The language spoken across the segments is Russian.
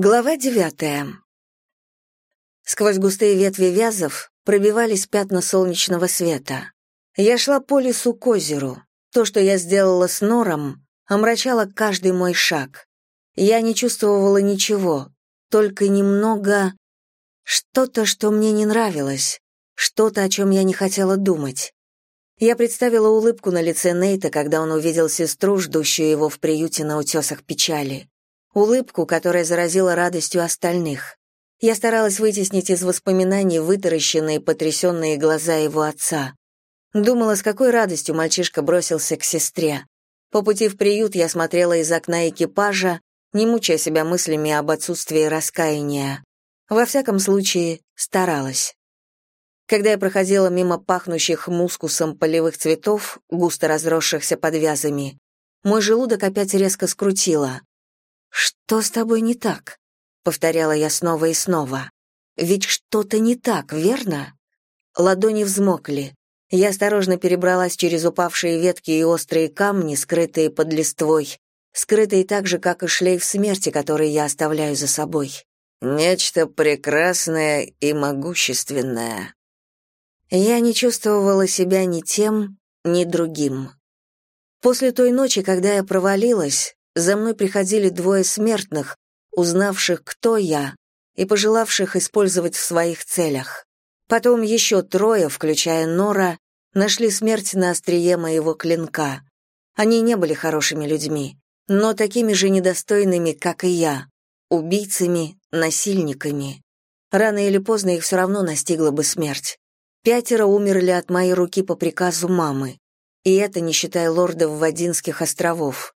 Глава девятая. Сквозь густые ветви вязов пробивались пятна солнечного света. Я шла по лесу к озеру. То, что я сделала с Нором, омрачало каждый мой шаг. Я не чувствовала ничего, только немного... Что-то, что мне не нравилось, что-то, о чем я не хотела думать. Я представила улыбку на лице Нейта, когда он увидел сестру, ждущую его в приюте на утесах печали улыбку, которая заразила радостью остальных. Я старалась вытеснить из воспоминаний вытаращенные, потрясенные глаза его отца. Думала, с какой радостью мальчишка бросился к сестре. По пути в приют я смотрела из окна экипажа, не мучая себя мыслями об отсутствии раскаяния. Во всяком случае, старалась. Когда я проходила мимо пахнущих мускусом полевых цветов, густо разросшихся под вязами, мой желудок опять резко скрутило. «Что с тобой не так?» — повторяла я снова и снова. «Ведь что-то не так, верно?» Ладони взмокли. Я осторожно перебралась через упавшие ветки и острые камни, скрытые под листвой, скрытые так же, как и шлейф смерти, который я оставляю за собой. Нечто прекрасное и могущественное. Я не чувствовала себя ни тем, ни другим. После той ночи, когда я провалилась, за мной приходили двое смертных, узнавших, кто я, и пожелавших использовать в своих целях. Потом еще трое, включая Нора, нашли смерть на острие моего клинка. Они не были хорошими людьми, но такими же недостойными, как и я, убийцами, насильниками. Рано или поздно их все равно настигла бы смерть. Пятеро умерли от моей руки по приказу мамы. И это не считая лордов Вадинских островов.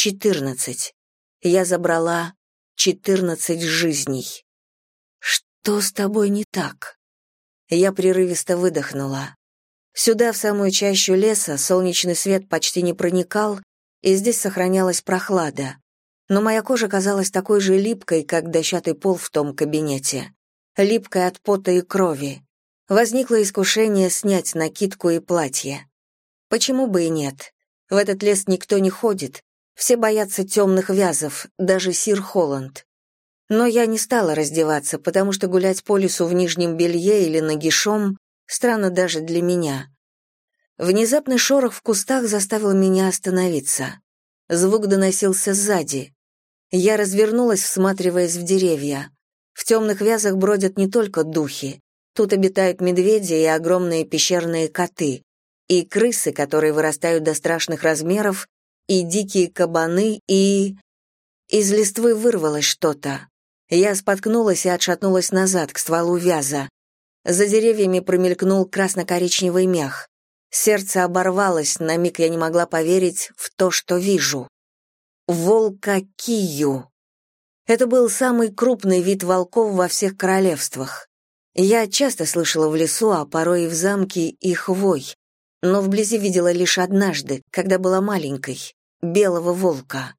Четырнадцать. Я забрала четырнадцать жизней. Что с тобой не так? Я прерывисто выдохнула. Сюда, в самую чащу леса, солнечный свет почти не проникал, и здесь сохранялась прохлада. Но моя кожа казалась такой же липкой, как дощатый пол в том кабинете. Липкой от пота и крови. Возникло искушение снять накидку и платье. Почему бы и нет? В этот лес никто не ходит, все боятся темных вязов, даже сир Холланд. Но я не стала раздеваться, потому что гулять по лесу в нижнем белье или нагишом странно даже для меня. Внезапный шорох в кустах заставил меня остановиться. Звук доносился сзади. Я развернулась, всматриваясь в деревья. В темных вязах бродят не только духи. Тут обитают медведи и огромные пещерные коты, и крысы, которые вырастают до страшных размеров и дикие кабаны, и... Из листвы вырвалось что-то. Я споткнулась и отшатнулась назад, к стволу вяза. За деревьями промелькнул красно-коричневый мех. Сердце оборвалось, на миг я не могла поверить в то, что вижу. Волка-кию. Это был самый крупный вид волков во всех королевствах. Я часто слышала в лесу, а порой и в замке, их вой, но вблизи видела лишь однажды, когда была маленькой белого волка.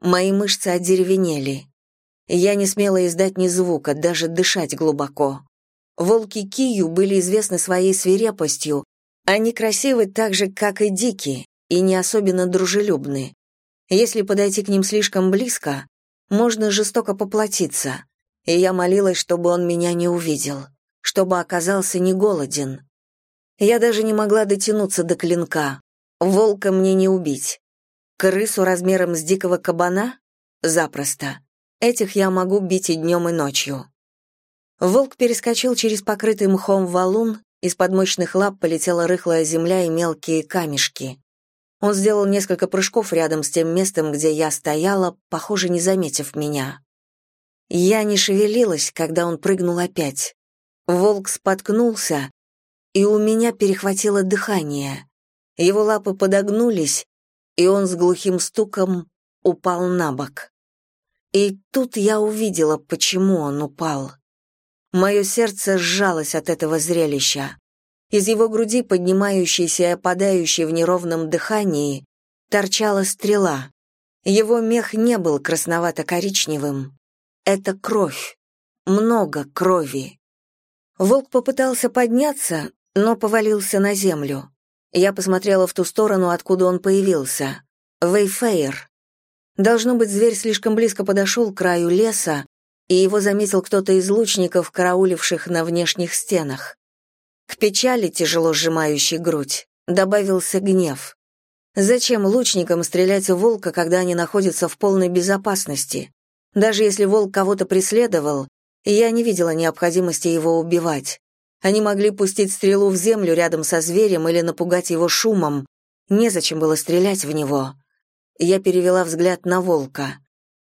Мои мышцы одеревенели. Я не смела издать ни звука, даже дышать глубоко. Волки Кию были известны своей свирепостью. Они красивы так же, как и дикие, и не особенно дружелюбны. Если подойти к ним слишком близко, можно жестоко поплатиться. И я молилась, чтобы он меня не увидел, чтобы оказался не голоден. Я даже не могла дотянуться до клинка. Волка мне не убить. Крысу размером с дикого кабана? Запросто. Этих я могу бить и днем, и ночью. Волк перескочил через покрытый мхом валун, из-под мощных лап полетела рыхлая земля и мелкие камешки. Он сделал несколько прыжков рядом с тем местом, где я стояла, похоже, не заметив меня. Я не шевелилась, когда он прыгнул опять. Волк споткнулся, и у меня перехватило дыхание. Его лапы подогнулись, и он с глухим стуком упал на бок. И тут я увидела, почему он упал. Мое сердце сжалось от этого зрелища. Из его груди, поднимающейся и опадающей в неровном дыхании, торчала стрела. Его мех не был красновато-коричневым. Это кровь. Много крови. Волк попытался подняться, но повалился на землю. Я посмотрела в ту сторону, откуда он появился. Вейфейр. Должно быть, зверь слишком близко подошел к краю леса, и его заметил кто-то из лучников, карауливших на внешних стенах. К печали, тяжело сжимающей грудь, добавился гнев. Зачем лучникам стрелять в волка, когда они находятся в полной безопасности? Даже если волк кого-то преследовал, я не видела необходимости его убивать. Они могли пустить стрелу в землю рядом со зверем или напугать его шумом. Незачем было стрелять в него. Я перевела взгляд на волка.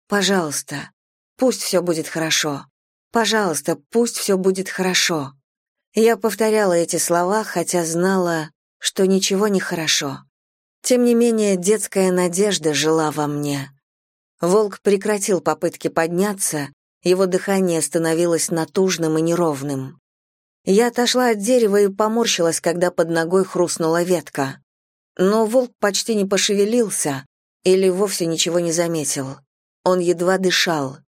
«Пожалуйста, пусть все будет хорошо. Пожалуйста, пусть все будет хорошо». Я повторяла эти слова, хотя знала, что ничего не хорошо. Тем не менее, детская надежда жила во мне. Волк прекратил попытки подняться, его дыхание становилось натужным и неровным. Я отошла от дерева и поморщилась, когда под ногой хрустнула ветка. Но волк почти не пошевелился или вовсе ничего не заметил. Он едва дышал.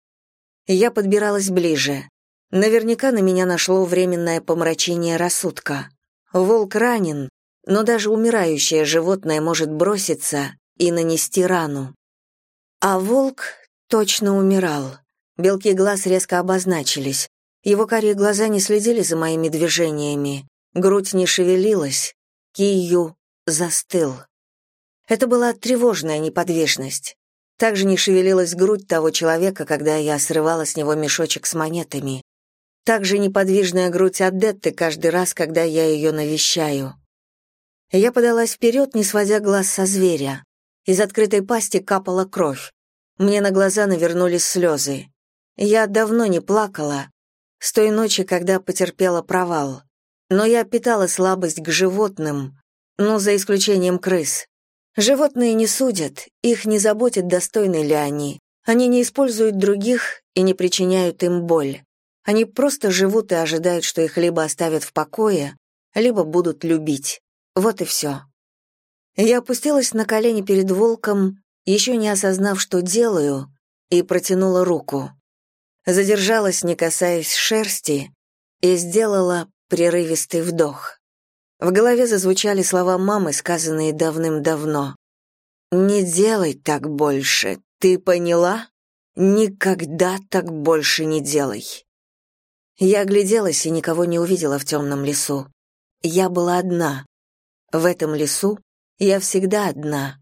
Я подбиралась ближе. Наверняка на меня нашло временное помрачение рассудка. Волк ранен, но даже умирающее животное может броситься и нанести рану. А волк точно умирал. Белки глаз резко обозначились. Его карие глаза не следили за моими движениями. Грудь не шевелилась. Кию застыл. Это была тревожная неподвижность. Также не шевелилась грудь того человека, когда я срывала с него мешочек с монетами. Также неподвижная грудь Адетты каждый раз, когда я ее навещаю. Я подалась вперед, не сводя глаз со зверя. Из открытой пасти капала кровь. Мне на глаза навернулись слезы. Я давно не плакала, с той ночи, когда потерпела провал. Но я питала слабость к животным, ну, за исключением крыс. Животные не судят, их не заботит, достойны ли они. Они не используют других и не причиняют им боль. Они просто живут и ожидают, что их либо оставят в покое, либо будут любить. Вот и все. Я опустилась на колени перед волком, еще не осознав, что делаю, и протянула руку. Задержалась, не касаясь шерсти, и сделала прерывистый вдох. В голове зазвучали слова мамы, сказанные давным-давно. «Не делай так больше, ты поняла? Никогда так больше не делай». Я огляделась и никого не увидела в темном лесу. Я была одна. В этом лесу я всегда одна.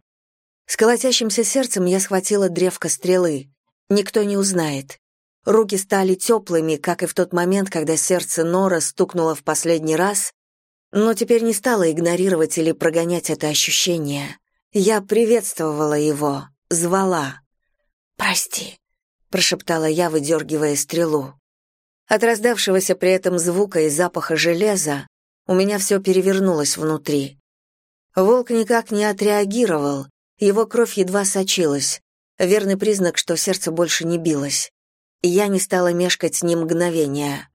С колотящимся сердцем я схватила древко стрелы. Никто не узнает. Руки стали теплыми, как и в тот момент, когда сердце Нора стукнуло в последний раз, но теперь не стала игнорировать или прогонять это ощущение. Я приветствовала его, звала. «Прости», — прошептала я, выдергивая стрелу. От раздавшегося при этом звука и запаха железа у меня все перевернулось внутри. Волк никак не отреагировал, его кровь едва сочилась, верный признак, что сердце больше не билось. Я не стала мешкать ни мгновения.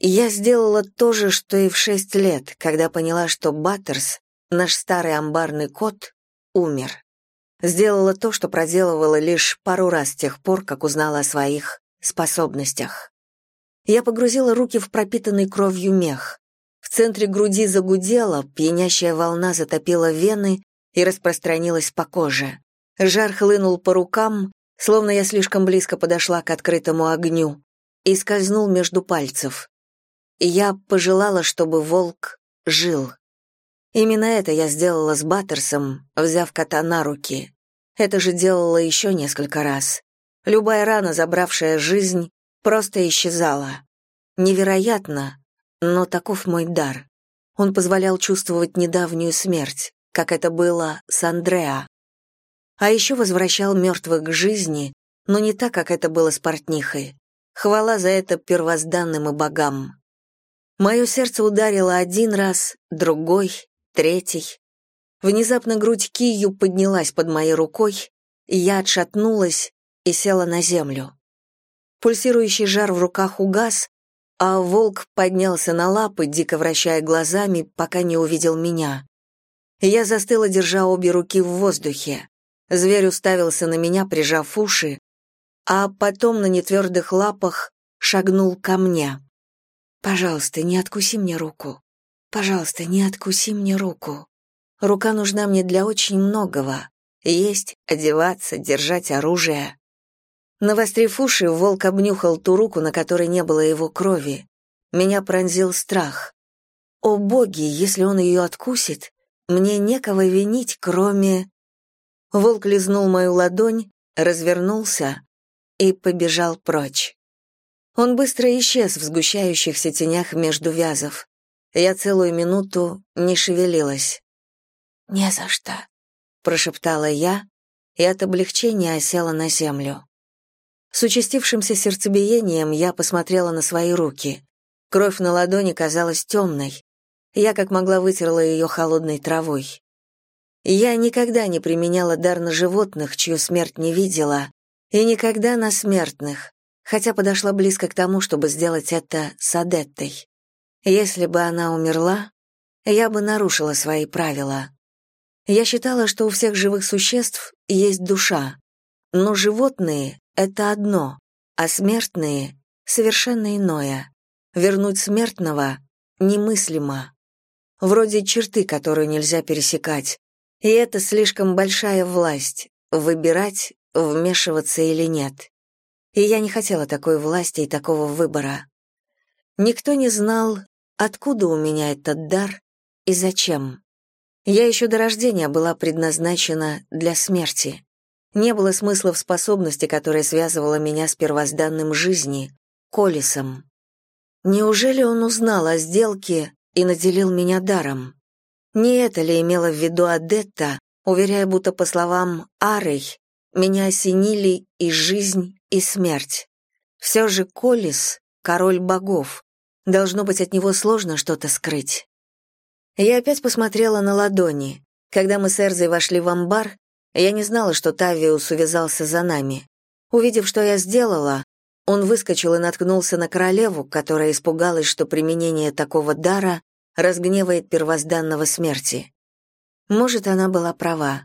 Я сделала то же, что и в шесть лет, когда поняла, что Баттерс, наш старый амбарный кот, умер. Сделала то, что проделывала лишь пару раз с тех пор, как узнала о своих способностях. Я погрузила руки в пропитанный кровью мех. В центре груди загудела, пьянящая волна затопила вены и распространилась по коже. Жар хлынул по рукам, словно я слишком близко подошла к открытому огню, и скользнул между пальцев. Я пожелала, чтобы волк жил. Именно это я сделала с Баттерсом, взяв кота на руки. Это же делала еще несколько раз. Любая рана, забравшая жизнь, просто исчезала. Невероятно, но таков мой дар. Он позволял чувствовать недавнюю смерть, как это было с Андреа. А еще возвращал мертвых к жизни, но не так, как это было с портнихой. Хвала за это первозданным и богам. Мое сердце ударило один раз, другой, третий. Внезапно грудь Кию поднялась под моей рукой, и я отшатнулась и села на землю. Пульсирующий жар в руках угас, а волк поднялся на лапы, дико вращая глазами, пока не увидел меня. Я застыла, держа обе руки в воздухе. Зверь уставился на меня, прижав уши, а потом на нетвердых лапах шагнул ко мне. «Пожалуйста, не откуси мне руку. Пожалуйста, не откуси мне руку. Рука нужна мне для очень многого. Есть, одеваться, держать оружие. Навострив уши, волк обнюхал ту руку, на которой не было его крови. Меня пронзил страх. О боги, если он ее откусит, мне некого винить, кроме... Волк лизнул мою ладонь, развернулся и побежал прочь. Он быстро исчез в сгущающихся тенях между вязов. Я целую минуту не шевелилась. «Не за что», — прошептала я, и от облегчения осела на землю. С участившимся сердцебиением я посмотрела на свои руки. Кровь на ладони казалась темной. Я как могла вытерла ее холодной травой. Я никогда не применяла дар на животных, чью смерть не видела, и никогда на смертных, хотя подошла близко к тому, чтобы сделать это с Адеттой. Если бы она умерла, я бы нарушила свои правила. Я считала, что у всех живых существ есть душа, но животные — это одно, а смертные — совершенно иное. Вернуть смертного немыслимо. Вроде черты, которую нельзя пересекать. И это слишком большая власть — выбирать, вмешиваться или нет. И я не хотела такой власти и такого выбора. Никто не знал, откуда у меня этот дар и зачем. Я еще до рождения была предназначена для смерти. Не было смысла в способности, которая связывала меня с первозданным жизни, Колесом. Неужели он узнал о сделке и наделил меня даром? Не это ли имела в виду Адетта, уверяя, будто по словам Арой, меня осенили и жизнь, и смерть. Все же Колис — король богов. Должно быть, от него сложно что-то скрыть. Я опять посмотрела на ладони. Когда мы с Эрзой вошли в амбар, я не знала, что Тавиус увязался за нами. Увидев, что я сделала, он выскочил и наткнулся на королеву, которая испугалась, что применение такого дара разгневает первозданного смерти. Может, она была права.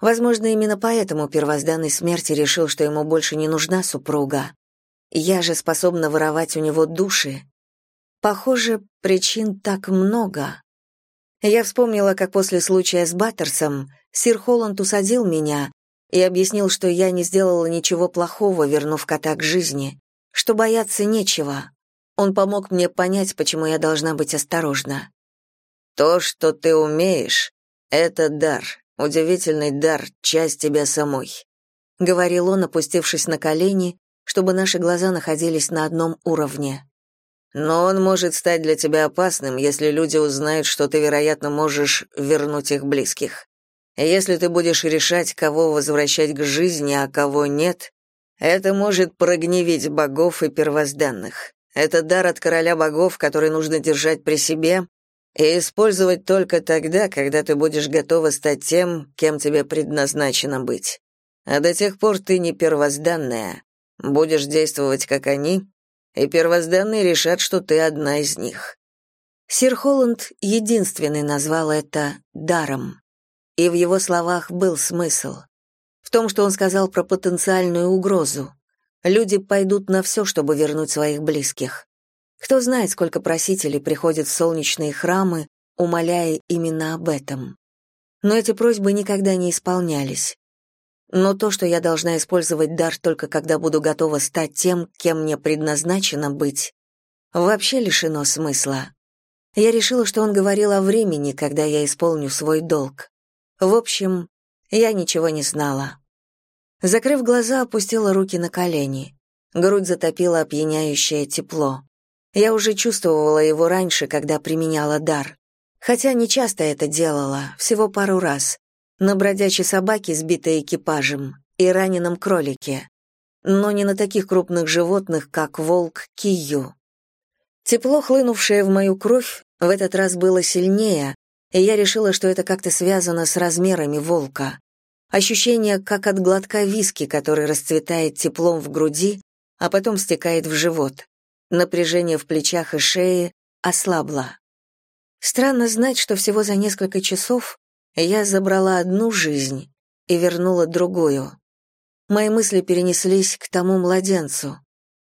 Возможно, именно поэтому первозданный смерти решил, что ему больше не нужна супруга. Я же способна воровать у него души. Похоже, причин так много. Я вспомнила, как после случая с Баттерсом сир Холланд усадил меня и объяснил, что я не сделала ничего плохого, вернув кота к жизни, что бояться нечего. Он помог мне понять, почему я должна быть осторожна. «То, что ты умеешь, — это дар, Удивительный дар, часть тебя самой», — говорил он, опустившись на колени, чтобы наши глаза находились на одном уровне. «Но он может стать для тебя опасным, если люди узнают, что ты, вероятно, можешь вернуть их близких. Если ты будешь решать, кого возвращать к жизни, а кого нет, это может прогневить богов и первозданных. Это дар от короля богов, который нужно держать при себе, и использовать только тогда, когда ты будешь готова стать тем, кем тебе предназначено быть. А до тех пор ты не первозданная. Будешь действовать, как они, и первозданные решат, что ты одна из них. Сир Холланд единственный назвал это даром. И в его словах был смысл. В том, что он сказал про потенциальную угрозу. Люди пойдут на все, чтобы вернуть своих близких. Кто знает, сколько просителей приходят в солнечные храмы, умоляя именно об этом. Но эти просьбы никогда не исполнялись. Но то, что я должна использовать дар только когда буду готова стать тем, кем мне предназначено быть, вообще лишено смысла. Я решила, что он говорил о времени, когда я исполню свой долг. В общем, я ничего не знала. Закрыв глаза, опустила руки на колени. Грудь затопила опьяняющее тепло. Я уже чувствовала его раньше, когда применяла дар. Хотя не часто это делала, всего пару раз. На бродячей собаке, сбитой экипажем, и раненом кролике. Но не на таких крупных животных, как волк Кию. Тепло, хлынувшее в мою кровь, в этот раз было сильнее, и я решила, что это как-то связано с размерами волка. Ощущение, как от глотка виски, который расцветает теплом в груди, а потом стекает в живот. Напряжение в плечах и шее ослабло. Странно знать, что всего за несколько часов я забрала одну жизнь и вернула другую. Мои мысли перенеслись к тому младенцу.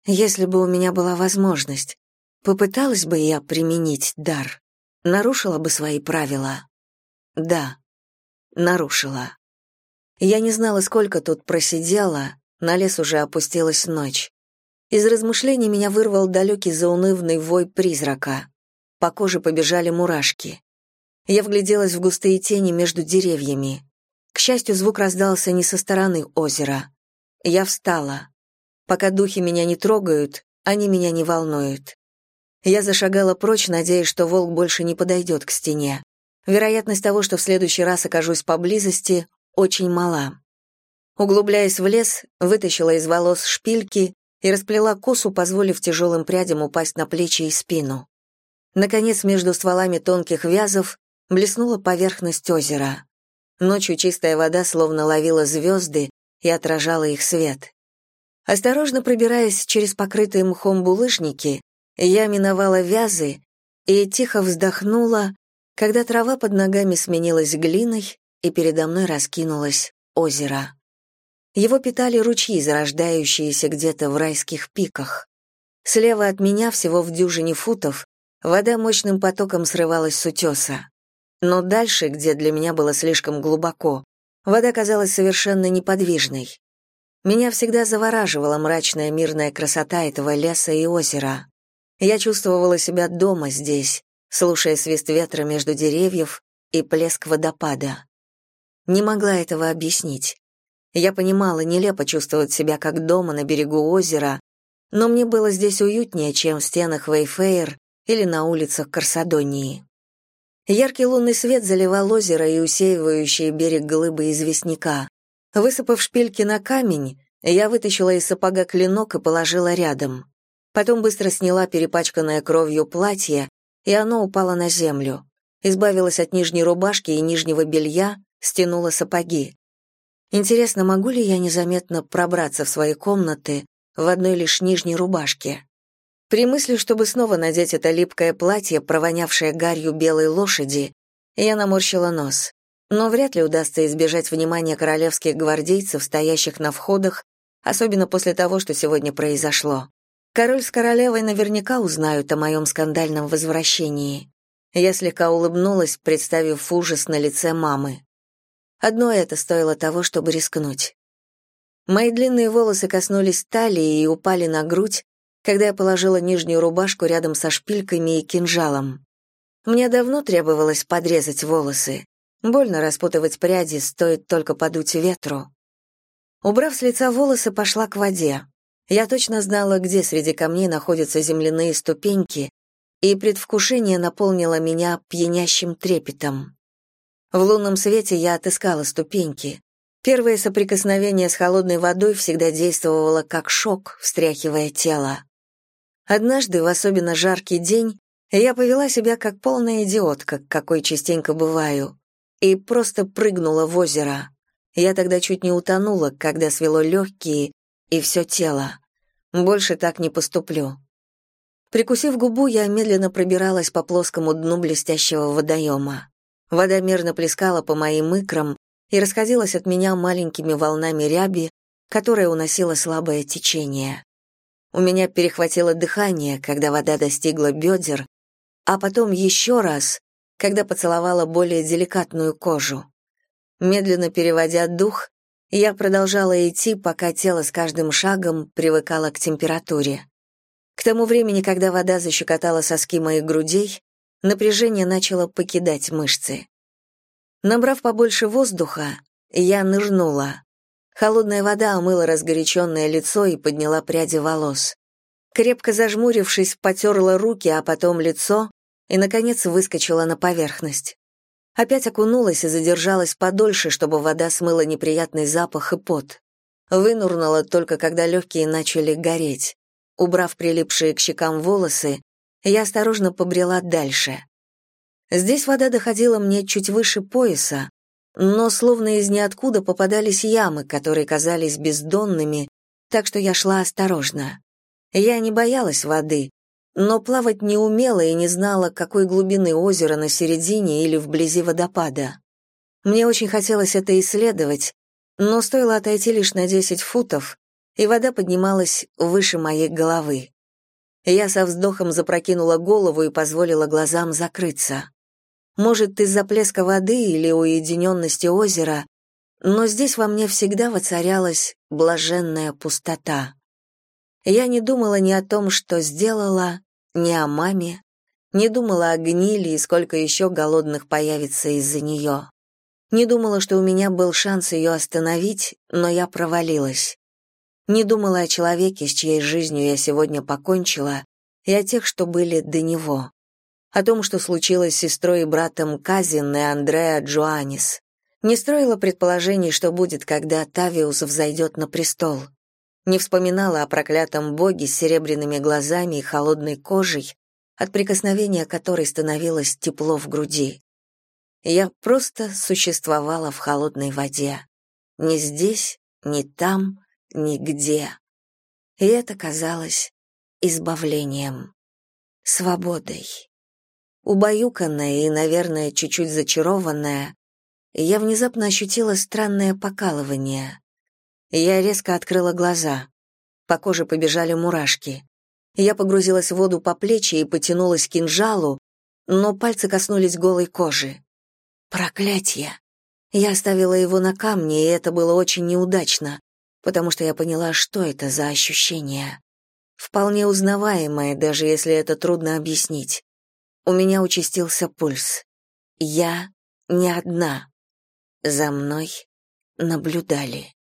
Если бы у меня была возможность, попыталась бы я применить дар, нарушила бы свои правила. Да, нарушила. Я не знала, сколько тут просидела, на лес уже опустилась ночь. Из размышлений меня вырвал далекий заунывный вой призрака. По коже побежали мурашки. Я вгляделась в густые тени между деревьями. К счастью, звук раздался не со стороны озера. Я встала. Пока духи меня не трогают, они меня не волнуют. Я зашагала прочь, надеясь, что волк больше не подойдет к стене. Вероятность того, что в следующий раз окажусь поблизости, очень мала. Углубляясь в лес, вытащила из волос шпильки и расплела косу, позволив тяжелым прядям упасть на плечи и спину. Наконец, между стволами тонких вязов блеснула поверхность озера. Ночью чистая вода словно ловила звезды и отражала их свет. Осторожно пробираясь через покрытые мхом булыжники, я миновала вязы и тихо вздохнула, когда трава под ногами сменилась глиной, и передо мной раскинулось озеро. Его питали ручьи, зарождающиеся где-то в райских пиках. Слева от меня, всего в дюжине футов, вода мощным потоком срывалась с утеса. Но дальше, где для меня было слишком глубоко, вода казалась совершенно неподвижной. Меня всегда завораживала мрачная мирная красота этого леса и озера. Я чувствовала себя дома здесь, слушая свист ветра между деревьев и плеск водопада. Не могла этого объяснить. Я понимала, нелепо чувствовать себя как дома на берегу озера, но мне было здесь уютнее, чем в стенах Вейфейр или на улицах Корсадонии. Яркий лунный свет заливал озеро и усеивающие берег глыбы известняка. Высыпав шпильки на камень, я вытащила из сапога клинок и положила рядом. Потом быстро сняла перепачканное кровью платье, и оно упало на землю. Избавилась от нижней рубашки и нижнего белья, стянула сапоги. Интересно, могу ли я незаметно пробраться в свои комнаты в одной лишь нижней рубашке? При мысли, чтобы снова надеть это липкое платье, провонявшее гарью белой лошади, я наморщила нос. Но вряд ли удастся избежать внимания королевских гвардейцев, стоящих на входах, особенно после того, что сегодня произошло. Король с королевой наверняка узнают о моем скандальном возвращении. Я слегка улыбнулась, представив ужас на лице мамы. Одно это стоило того, чтобы рискнуть. Мои длинные волосы коснулись талии и упали на грудь, когда я положила нижнюю рубашку рядом со шпильками и кинжалом. Мне давно требовалось подрезать волосы. Больно распутывать пряди, стоит только подуть ветру. Убрав с лица волосы, пошла к воде. Я точно знала, где среди камней находятся земляные ступеньки, и предвкушение наполнило меня пьянящим трепетом. В лунном свете я отыскала ступеньки. Первое соприкосновение с холодной водой всегда действовало как шок, встряхивая тело. Однажды, в особенно жаркий день, я повела себя как полная идиотка, какой частенько бываю, и просто прыгнула в озеро. Я тогда чуть не утонула, когда свело легкие и все тело. Больше так не поступлю. Прикусив губу, я медленно пробиралась по плоскому дну блестящего водоема. Вода мерно плескала по моим икрам и расходилась от меня маленькими волнами ряби, которая уносила слабое течение. У меня перехватило дыхание, когда вода достигла бедер, а потом еще раз, когда поцеловала более деликатную кожу. Медленно переводя дух, я продолжала идти, пока тело с каждым шагом привыкало к температуре. К тому времени, когда вода защекотала соски моих грудей, Напряжение начало покидать мышцы. Набрав побольше воздуха, я нырнула. Холодная вода омыла разгоряченное лицо и подняла пряди волос. Крепко зажмурившись, потерла руки, а потом лицо и, наконец, выскочила на поверхность. Опять окунулась и задержалась подольше, чтобы вода смыла неприятный запах и пот. Вынурнула только, когда легкие начали гореть. Убрав прилипшие к щекам волосы, я осторожно побрела дальше. Здесь вода доходила мне чуть выше пояса, но словно из ниоткуда попадались ямы, которые казались бездонными, так что я шла осторожно. Я не боялась воды, но плавать не умела и не знала, какой глубины озера на середине или вблизи водопада. Мне очень хотелось это исследовать, но стоило отойти лишь на 10 футов, и вода поднималась выше моей головы. Я со вздохом запрокинула голову и позволила глазам закрыться. Может, из-за плеска воды или уединенности озера но здесь во мне всегда воцарялась блаженная пустота. Я не думала ни о том, что сделала, ни о маме, не думала о гнили и сколько еще голодных появится из-за нее. Не думала, что у меня был шанс ее остановить, но я провалилась. Не думала о человеке, с чьей жизнью я сегодня покончила, и о тех, что были до него. О том, что случилось с сестрой и братом Казин и Андреа Джоанис. Не строила предположений, что будет, когда Тавиус взойдет на престол. Не вспоминала о проклятом боге с серебряными глазами и холодной кожей, от прикосновения которой становилось тепло в груди. Я просто существовала в холодной воде. Ни здесь, ни там, нигде. И это казалось избавлением, свободой. Убаюканная и, наверное, чуть-чуть зачарованная, я внезапно ощутила странное покалывание. Я резко открыла глаза. По коже побежали мурашки. Я погрузилась в воду по плечи и потянулась к кинжалу, но пальцы коснулись голой кожи. Проклятие! Я оставила его на камне, и это было очень неудачно, потому что я поняла, что это за ощущение. Вполне узнаваемое, даже если это трудно объяснить. У меня участился пульс. Я не одна. За мной наблюдали.